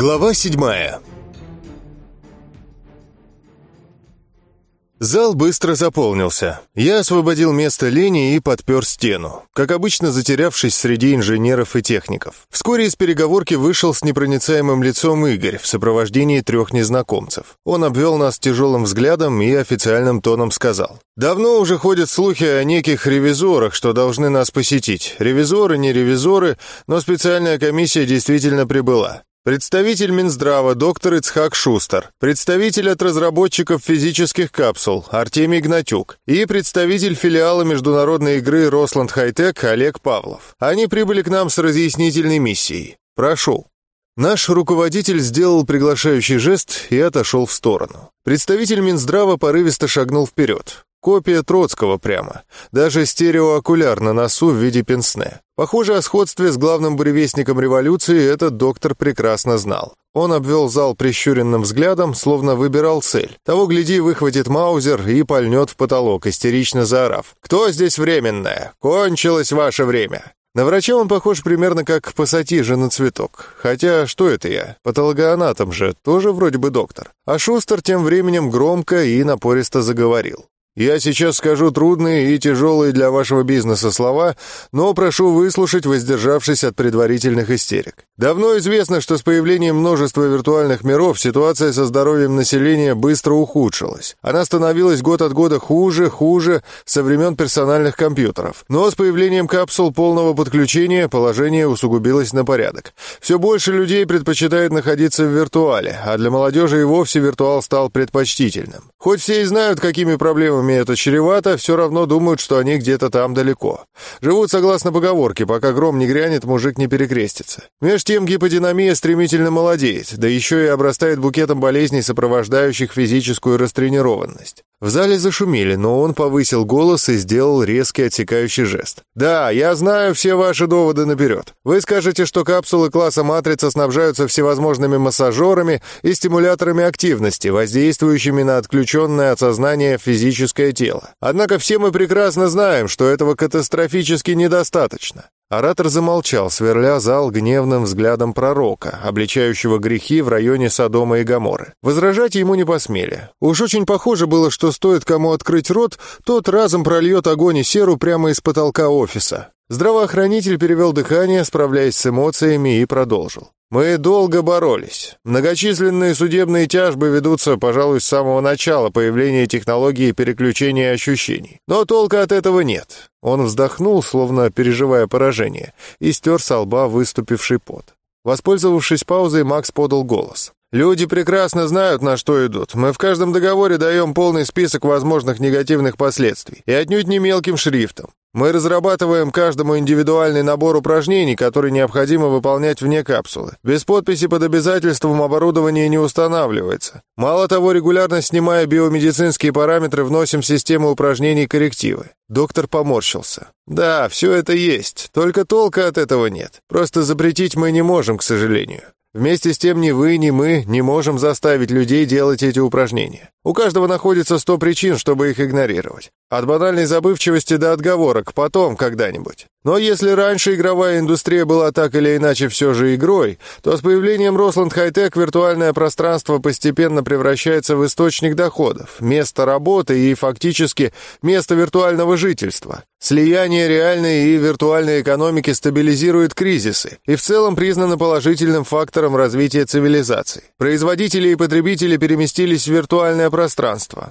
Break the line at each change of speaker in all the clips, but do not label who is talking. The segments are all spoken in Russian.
Глава седьмая Зал быстро заполнился. Я освободил место Лени и подпер стену, как обычно затерявшись среди инженеров и техников. Вскоре из переговорки вышел с непроницаемым лицом Игорь в сопровождении трех незнакомцев. Он обвел нас тяжелым взглядом и официальным тоном сказал. «Давно уже ходят слухи о неких ревизорах, что должны нас посетить. Ревизоры, не ревизоры, но специальная комиссия действительно прибыла. Представитель Минздрава доктор Ицхак Шустер, представитель от разработчиков физических капсул Артемий Гнатюк и представитель филиала международной игры Росланд Хайтек Олег Павлов. Они прибыли к нам с разъяснительной миссией. Прошу. Наш руководитель сделал приглашающий жест и отошел в сторону. Представитель Минздрава порывисто шагнул вперед. Копия Троцкого прямо. Даже стереоокуляр на носу в виде пенсне. Похоже, о сходстве с главным буревестником революции этот доктор прекрасно знал. Он обвел зал прищуренным взглядом, словно выбирал цель. Того, гляди, выхватит маузер и пальнет в потолок, истерично заорав. «Кто здесь временное? Кончилось ваше время!» На врача он похож примерно как пассатижи на цветок. Хотя, что это я? Патологоанатом же, тоже вроде бы доктор. А Шустер тем временем громко и напористо заговорил. Я сейчас скажу трудные и тяжелые для вашего бизнеса слова, но прошу выслушать, воздержавшись от предварительных истерик. Давно известно, что с появлением множества виртуальных миров ситуация со здоровьем населения быстро ухудшилась. Она становилась год от года хуже, хуже со времен персональных компьютеров. Но с появлением капсул полного подключения положение усугубилось на порядок. Все больше людей предпочитают находиться в виртуале, а для молодежи и вовсе виртуал стал предпочтительным. Хоть все и знают, какими проблемами которыми это чревато, все равно думают, что они где-то там далеко. Живут согласно поговорке, пока гром не грянет, мужик не перекрестится. Меж тем гиподинамия стремительно молодеет, да еще и обрастает букетом болезней, сопровождающих физическую растренированность. В зале зашумели, но он повысил голос и сделал резкий отсекающий жест. «Да, я знаю все ваши доводы наперед. Вы скажете, что капсулы класса «Матрица» снабжаются всевозможными массажерами и стимуляторами активности, воздействующими на отключенное от сознания физическое тело. Однако все мы прекрасно знаем, что этого катастрофически недостаточно. Оратор замолчал, сверля зал гневным взглядом пророка, обличающего грехи в районе Содома и Гоморры. Возражать ему не посмели. Уж очень похоже было, что стоит кому открыть рот, тот разом прольет огонь и серу прямо из потолка офиса. Здравоохранитель перевел дыхание, справляясь с эмоциями, и продолжил. Мы долго боролись. Многочисленные судебные тяжбы ведутся, пожалуй, с самого начала появления технологии переключения ощущений. Но толка от этого нет. Он вздохнул, словно переживая поражение, и стер со лба выступивший пот. Воспользовавшись паузой, Макс подал голос. «Люди прекрасно знают, на что идут. Мы в каждом договоре даем полный список возможных негативных последствий. И отнюдь не мелким шрифтом. Мы разрабатываем каждому индивидуальный набор упражнений, который необходимо выполнять вне капсулы. Без подписи под обязательством оборудование не устанавливается. Мало того, регулярно снимая биомедицинские параметры, вносим в систему упражнений коррективы. Доктор поморщился. Да, все это есть, только толка от этого нет. Просто запретить мы не можем, к сожалению. Вместе с тем ни вы, ни мы не можем заставить людей делать эти упражнения. У каждого находится сто причин, чтобы их игнорировать. От банальной забывчивости до отговорок, потом когда-нибудь. Но если раньше игровая индустрия была так или иначе все же игрой, то с появлением Росланд Хайтек виртуальное пространство постепенно превращается в источник доходов, место работы и фактически место виртуального жительства. Слияние реальной и виртуальной экономики стабилизирует кризисы и в целом признано положительным фактором развития цивилизации. Производители и потребители переместились в виртуальное пространство,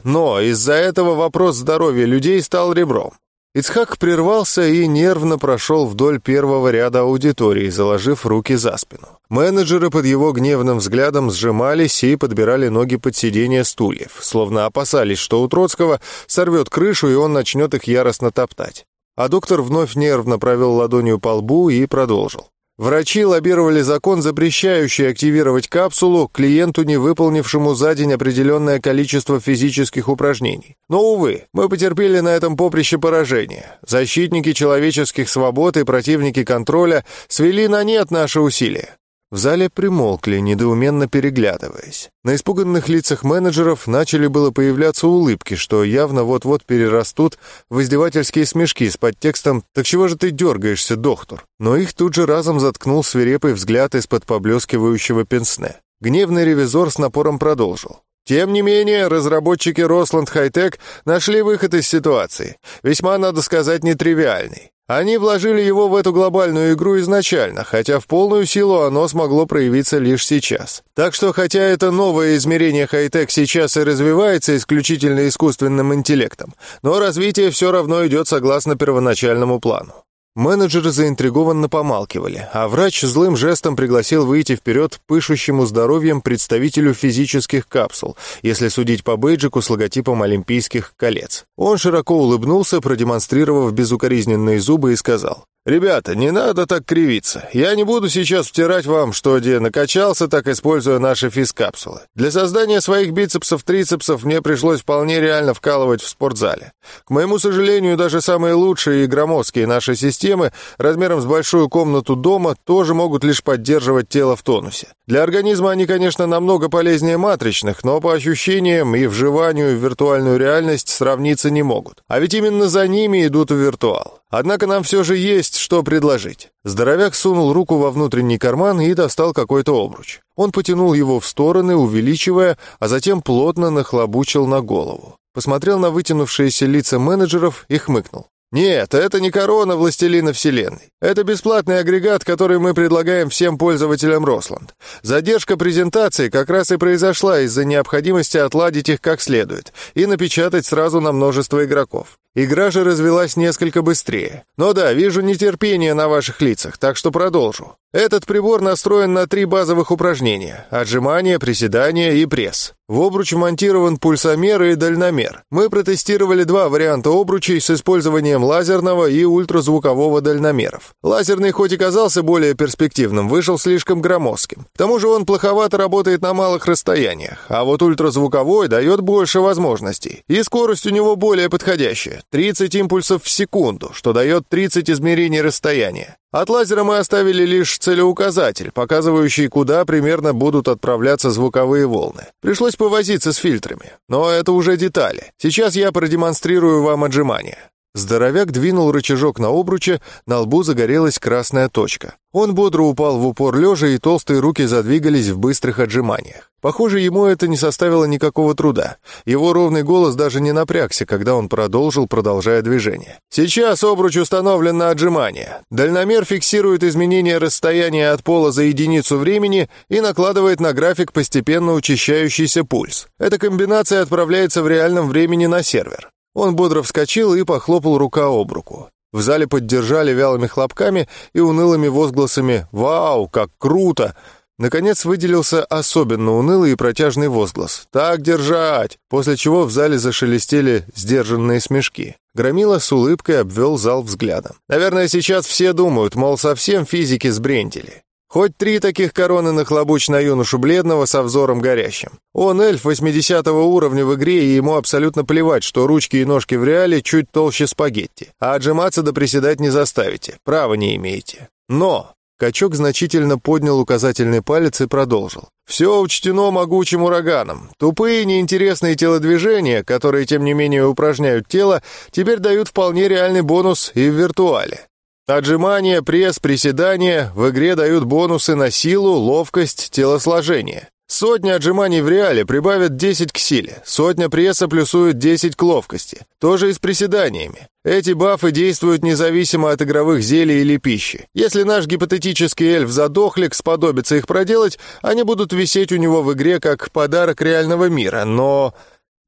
но из-за этого вопрос здоровья людей стал ребром. Ицхак прервался и нервно прошел вдоль первого ряда аудитории, заложив руки за спину. Менеджеры под его гневным взглядом сжимались и подбирали ноги под сиденье стульев, словно опасались, что у Троцкого сорвет крышу и он начнет их яростно топтать. А доктор вновь нервно провел ладонью по лбу и продолжил. Врачи лоббировали закон, запрещающий активировать капсулу клиенту, не выполнившему за день определенное количество физических упражнений. Но, увы, мы потерпели на этом поприще поражение. Защитники человеческих свобод и противники контроля свели на нет наши усилия. В зале примолкли, недоуменно переглядываясь. На испуганных лицах менеджеров начали было появляться улыбки, что явно вот-вот перерастут в издевательские смешки с подтекстом «Так чего же ты дергаешься, доктор?». Но их тут же разом заткнул свирепый взгляд из-под поблескивающего пенсне. Гневный ревизор с напором продолжил. Тем не менее, разработчики Росланд Хайтек нашли выход из ситуации, весьма, надо сказать, нетривиальный. Они вложили его в эту глобальную игру изначально, хотя в полную силу оно смогло проявиться лишь сейчас. Так что, хотя это новое измерение хай-тек сейчас и развивается исключительно искусственным интеллектом, но развитие все равно идет согласно первоначальному плану. Менеджеры заинтригованно помалкивали, а врач злым жестом пригласил выйти вперед пышущему здоровьем представителю физических капсул, если судить по бейджику с логотипом Олимпийских колец. Он широко улыбнулся, продемонстрировав безукоризненные зубы и сказал «Ребята, не надо так кривиться. Я не буду сейчас втирать вам, что где накачался, так используя наши физкапсулы. Для создания своих бицепсов-трицепсов мне пришлось вполне реально вкалывать в спортзале. К моему сожалению, даже самые лучшие и громоздкие наши системы размером с большую комнату дома тоже могут лишь поддерживать тело в тонусе. Для организма они, конечно, намного полезнее матричных, но по ощущениям и вживанию в виртуальную реальность сравниться не могут. А ведь именно за ними идут в виртуал. Однако нам все же есть что предложить. Здоровяк сунул руку во внутренний карман и достал какой-то обруч. Он потянул его в стороны, увеличивая, а затем плотно нахлобучил на голову. Посмотрел на вытянувшиеся лица менеджеров и хмыкнул. Нет, это не корона Властелина Вселенной. Это бесплатный агрегат, который мы предлагаем всем пользователям Росланд. Задержка презентации как раз и произошла из-за необходимости отладить их как следует и напечатать сразу на множество игроков. Игра же развелась несколько быстрее. Но да, вижу нетерпение на ваших лицах, так что продолжу. Этот прибор настроен на три базовых упражнения – отжимания, приседания и пресс. В обруч монтирован пульсомер и дальномер. Мы протестировали два варианта обручей с использованием лазерного и ультразвукового дальномеров. Лазерный хоть и казался более перспективным, вышел слишком громоздким. К тому же он плоховато работает на малых расстояниях, а вот ультразвуковой дает больше возможностей. И скорость у него более подходящая – 30 импульсов в секунду, что дает 30 измерений расстояния. От лазера мы оставили лишь целеуказатель, показывающий, куда примерно будут отправляться звуковые волны. Пришлось повозиться с фильтрами. Но это уже детали. Сейчас я продемонстрирую вам отжимания. Здоровяк двинул рычажок на обруче, на лбу загорелась красная точка. Он бодро упал в упор лежа, и толстые руки задвигались в быстрых отжиманиях. Похоже, ему это не составило никакого труда. Его ровный голос даже не напрягся, когда он продолжил, продолжая движение. «Сейчас обруч установлен на отжимание. Дальномер фиксирует изменение расстояния от пола за единицу времени и накладывает на график постепенно учащающийся пульс. Эта комбинация отправляется в реальном времени на сервер. Он бодро вскочил и похлопал рука об руку. В зале поддержали вялыми хлопками и унылыми возгласами «Вау, как круто!». Наконец выделился особенно унылый и протяжный возглас «Так держать!», после чего в зале зашелестели сдержанные смешки. Громила с улыбкой обвел зал взглядом. «Наверное, сейчас все думают, мол, совсем физики сбрендили. Хоть три таких короны нахлобучь на юношу бледного со взором горящим. Он эльф 80 уровня в игре, и ему абсолютно плевать, что ручки и ножки в реале чуть толще спагетти. А отжиматься да приседать не заставите, права не имеете. Но... Качок значительно поднял указательный палец и продолжил. «Все учтено могучим ураганом. Тупые неинтересные телодвижения, которые, тем не менее, упражняют тело, теперь дают вполне реальный бонус и в виртуале. Отжимания, пресс, приседания в игре дают бонусы на силу, ловкость, телосложение. Сотня отжиманий в реале прибавят 10 к силе, сотня пресса плюсует 10 к ловкости. Тоже и с приседаниями. Эти бафы действуют независимо от игровых зелий или пищи. Если наш гипотетический эльф-задохлик сподобится их проделать, они будут висеть у него в игре как подарок реального мира, но...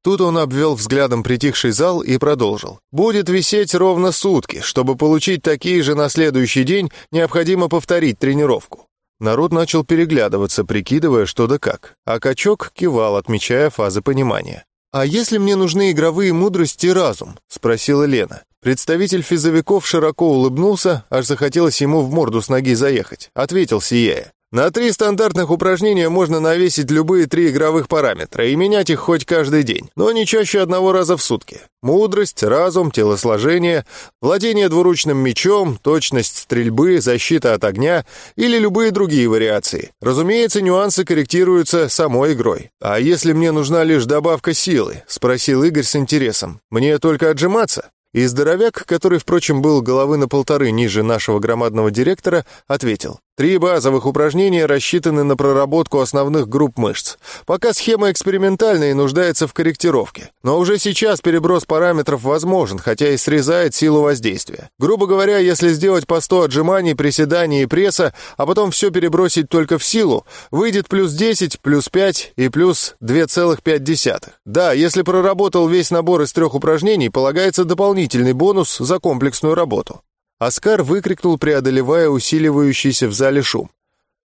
Тут он обвел взглядом притихший зал и продолжил. «Будет висеть ровно сутки. Чтобы получить такие же на следующий день, необходимо повторить тренировку». Народ начал переглядываться, прикидывая, что да как. А качок кивал, отмечая фазы понимания. «А если мне нужны игровые мудрости и разум?» — спросила Лена. Представитель физовиков широко улыбнулся, аж захотелось ему в морду с ноги заехать. Ответил сияя. На три стандартных упражнения можно навесить любые три игровых параметра и менять их хоть каждый день, но не чаще одного раза в сутки. Мудрость, разум, телосложение, владение двуручным мечом, точность стрельбы, защита от огня или любые другие вариации. Разумеется, нюансы корректируются самой игрой. «А если мне нужна лишь добавка силы?» — спросил Игорь с интересом. «Мне только отжиматься?» И здоровяк, который, впрочем, был головы на полторы ниже нашего громадного директора, ответил. Три базовых упражнения рассчитаны на проработку основных групп мышц. Пока схема экспериментальная и нуждается в корректировке. Но уже сейчас переброс параметров возможен, хотя и срезает силу воздействия. Грубо говоря, если сделать по 100 отжиманий, приседаний и пресса, а потом все перебросить только в силу, выйдет плюс 10, плюс 5 и плюс 2,5. Да, если проработал весь набор из трех упражнений, полагается дополнительный бонус за комплексную работу. Оскар выкрикнул, преодолевая усиливающийся в зале шум.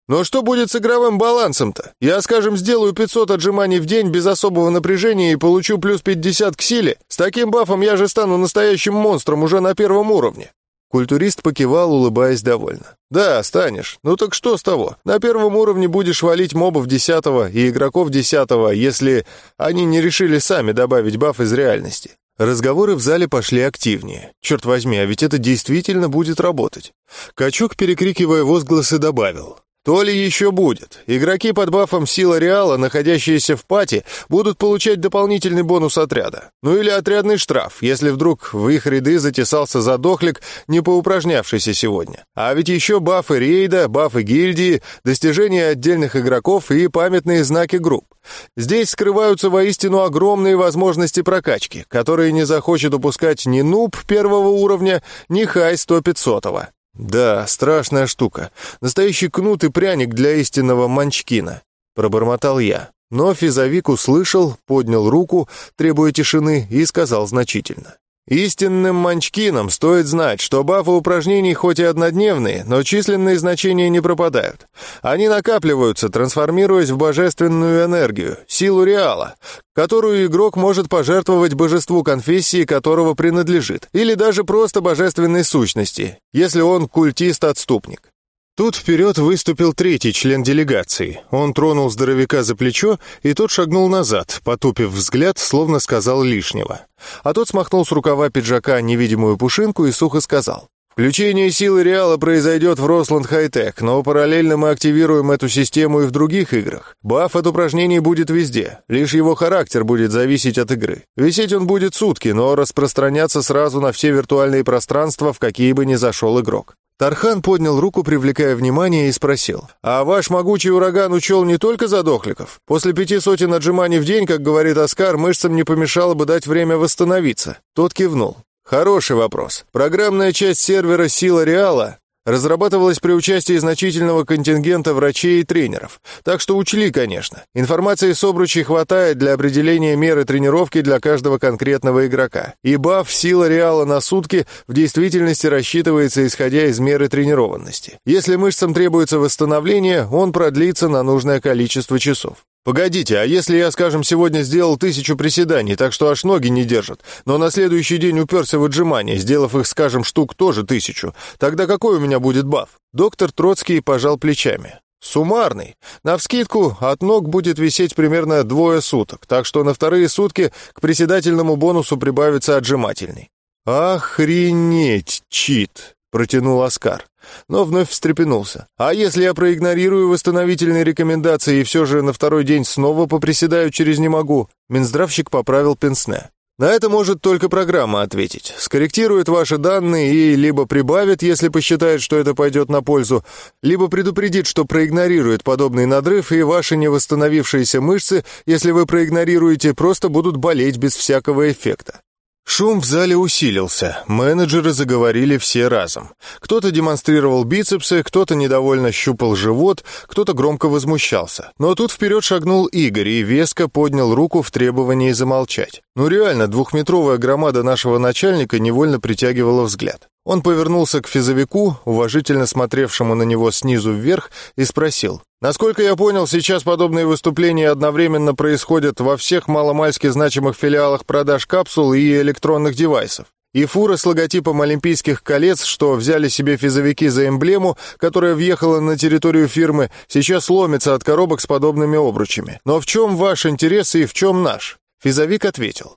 «Но что будет с игровым балансом-то? Я, скажем, сделаю 500 отжиманий в день без особого напряжения и получу плюс 50 к силе. С таким бафом я же стану настоящим монстром уже на первом уровне». Культурист покивал, улыбаясь довольно. «Да, станешь. Ну так что с того? На первом уровне будешь валить мобов десятого и игроков десятого, если они не решили сами добавить баф из реальности. Разговоры в зале пошли активнее. Черт возьми, а ведь это действительно будет работать. Качок, перекрикивая возгласы, добавил. То ли еще будет. Игроки под бафом сила Реала, находящиеся в пати, будут получать дополнительный бонус отряда. Ну или отрядный штраф, если вдруг в их ряды затесался задохлик, не поупражнявшийся сегодня. А ведь еще бафы рейда, бафы гильдии, достижения отдельных игроков и памятные знаки групп. Здесь скрываются воистину огромные возможности прокачки, которые не захочет упускать ни нуб первого уровня, ни хай 100-500. «Да, страшная штука. Настоящий кнут и пряник для истинного манчкина», — пробормотал я. Но физовик услышал, поднял руку, требуя тишины, и сказал значительно. Истинным манчкинам стоит знать, что бафы упражнений хоть и однодневные, но численные значения не пропадают. Они накапливаются, трансформируясь в божественную энергию, силу реала, которую игрок может пожертвовать божеству конфессии, которого принадлежит, или даже просто божественной сущности, если он культист-отступник. Тут вперед выступил третий член делегации. Он тронул здоровяка за плечо, и тот шагнул назад, потупив взгляд, словно сказал лишнего. А тот смахнул с рукава пиджака невидимую пушинку и сухо сказал. Включение силы Реала произойдет в Росланд Хайтек, но параллельно мы активируем эту систему и в других играх. Баф от упражнений будет везде, лишь его характер будет зависеть от игры. Висеть он будет сутки, но распространяться сразу на все виртуальные пространства, в какие бы ни зашел игрок. Тархан поднял руку, привлекая внимание, и спросил. «А ваш могучий ураган учел не только задохликов? После пяти сотен отжиманий в день, как говорит Оскар, мышцам не помешало бы дать время восстановиться». Тот кивнул. «Хороший вопрос. Программная часть сервера «Сила Реала» разрабатывалась при участии значительного контингента врачей и тренеров. Так что учли, конечно. Информации с обручей хватает для определения меры тренировки для каждого конкретного игрока. И баф «Сила Реала» на сутки в действительности рассчитывается исходя из меры тренированности. Если мышцам требуется восстановление, он продлится на нужное количество часов. «Погодите, а если я, скажем, сегодня сделал тысячу приседаний, так что аж ноги не держат, но на следующий день уперся в отжимания, сделав их, скажем, штук тоже тысячу, тогда какой у меня будет баф?» Доктор Троцкий пожал плечами. «Суммарный. Навскидку, от ног будет висеть примерно двое суток, так что на вторые сутки к приседательному бонусу прибавится отжимательный». «Охренеть, чит!» — протянул Оскар но вновь встрепенулся. «А если я проигнорирую восстановительные рекомендации и все же на второй день снова поприседаю через «не могу»?» Минздравщик поправил пенсне. На это может только программа ответить. Скорректирует ваши данные и либо прибавит, если посчитает, что это пойдет на пользу, либо предупредит, что проигнорирует подобный надрыв, и ваши невосстановившиеся мышцы, если вы проигнорируете, просто будут болеть без всякого эффекта. Шум в зале усилился, менеджеры заговорили все разом. Кто-то демонстрировал бицепсы, кто-то недовольно щупал живот, кто-то громко возмущался. Но тут вперед шагнул Игорь и веско поднял руку в требовании замолчать. Ну реально, двухметровая громада нашего начальника невольно притягивала взгляд. Он повернулся к физовику, уважительно смотревшему на него снизу вверх, и спросил. «Насколько я понял, сейчас подобные выступления одновременно происходят во всех маломальски значимых филиалах продаж капсул и электронных девайсов. И фура с логотипом Олимпийских колец, что взяли себе физовики за эмблему, которая въехала на территорию фирмы, сейчас ломится от коробок с подобными обручами. Но в чем ваш интерес и в чем наш? Физовик ответил.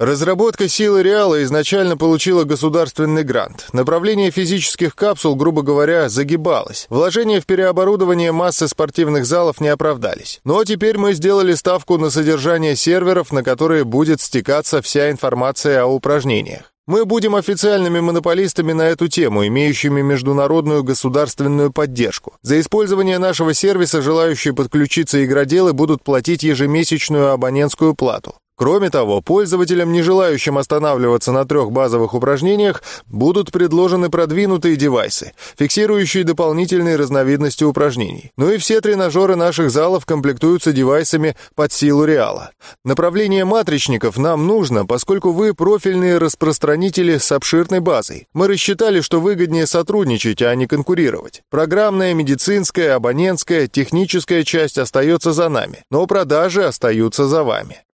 Разработка силы Реала изначально получила государственный грант. Направление физических капсул, грубо говоря, загибалось. Вложения в переоборудование массы спортивных залов не оправдались. Но теперь мы сделали ставку на содержание серверов, на которые будет стекаться вся информация о упражнениях. Мы будем официальными монополистами на эту тему, имеющими международную государственную поддержку. За использование нашего сервиса желающие подключиться игроделы будут платить ежемесячную абонентскую плату. Кроме того, пользователям, не желающим останавливаться на трех базовых упражнениях, будут предложены продвинутые девайсы, фиксирующие дополнительные разновидности упражнений. Ну и все тренажеры наших залов комплектуются девайсами под силу Реала. Направление матричников нам нужно, поскольку вы профильные распространители с обширной базой. Мы рассчитали, что выгоднее сотрудничать, а не конкурировать. Программная, медицинская, абонентская, техническая часть остается за нами, но продажи остаются за вами.